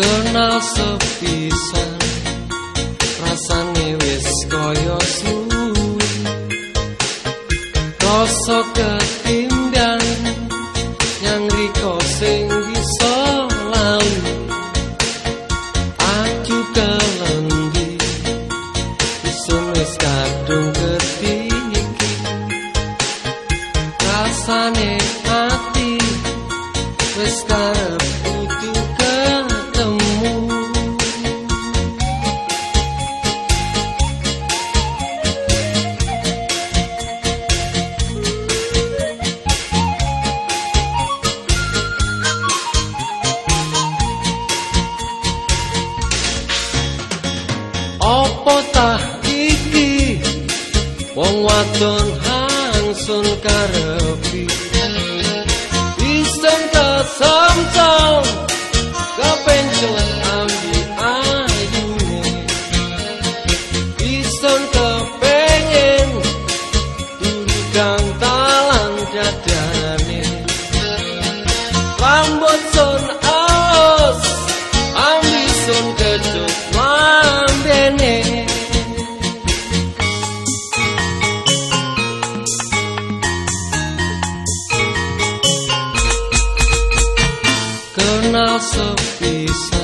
kenal sepisan rasane wis kaya suwi. Rasa ketindan yang riko sing bisa lalu. Aku kelenggi bisa wis kadung ketinggi rasane ati wis karep tah iki wong wadon hangsun karepi. Wis tak philosophy.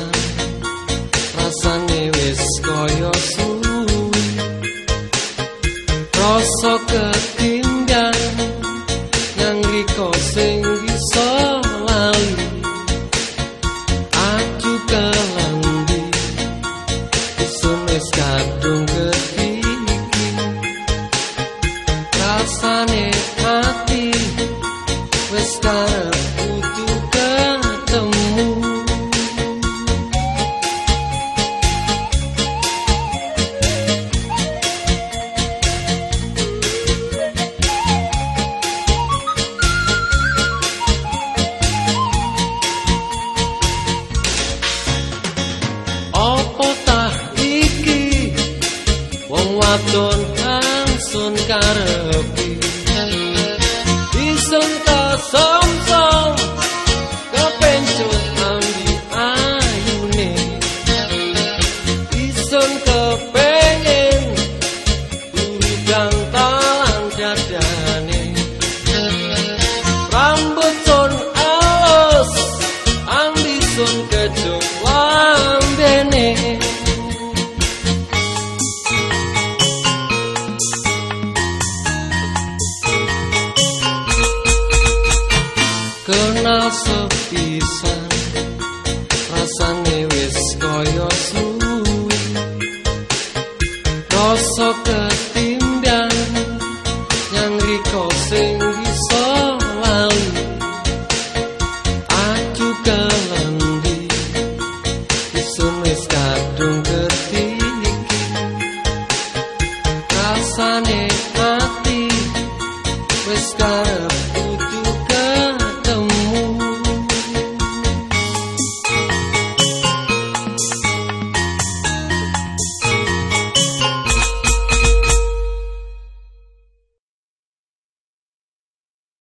wadon kang sun karepi. Isun kasam reckless style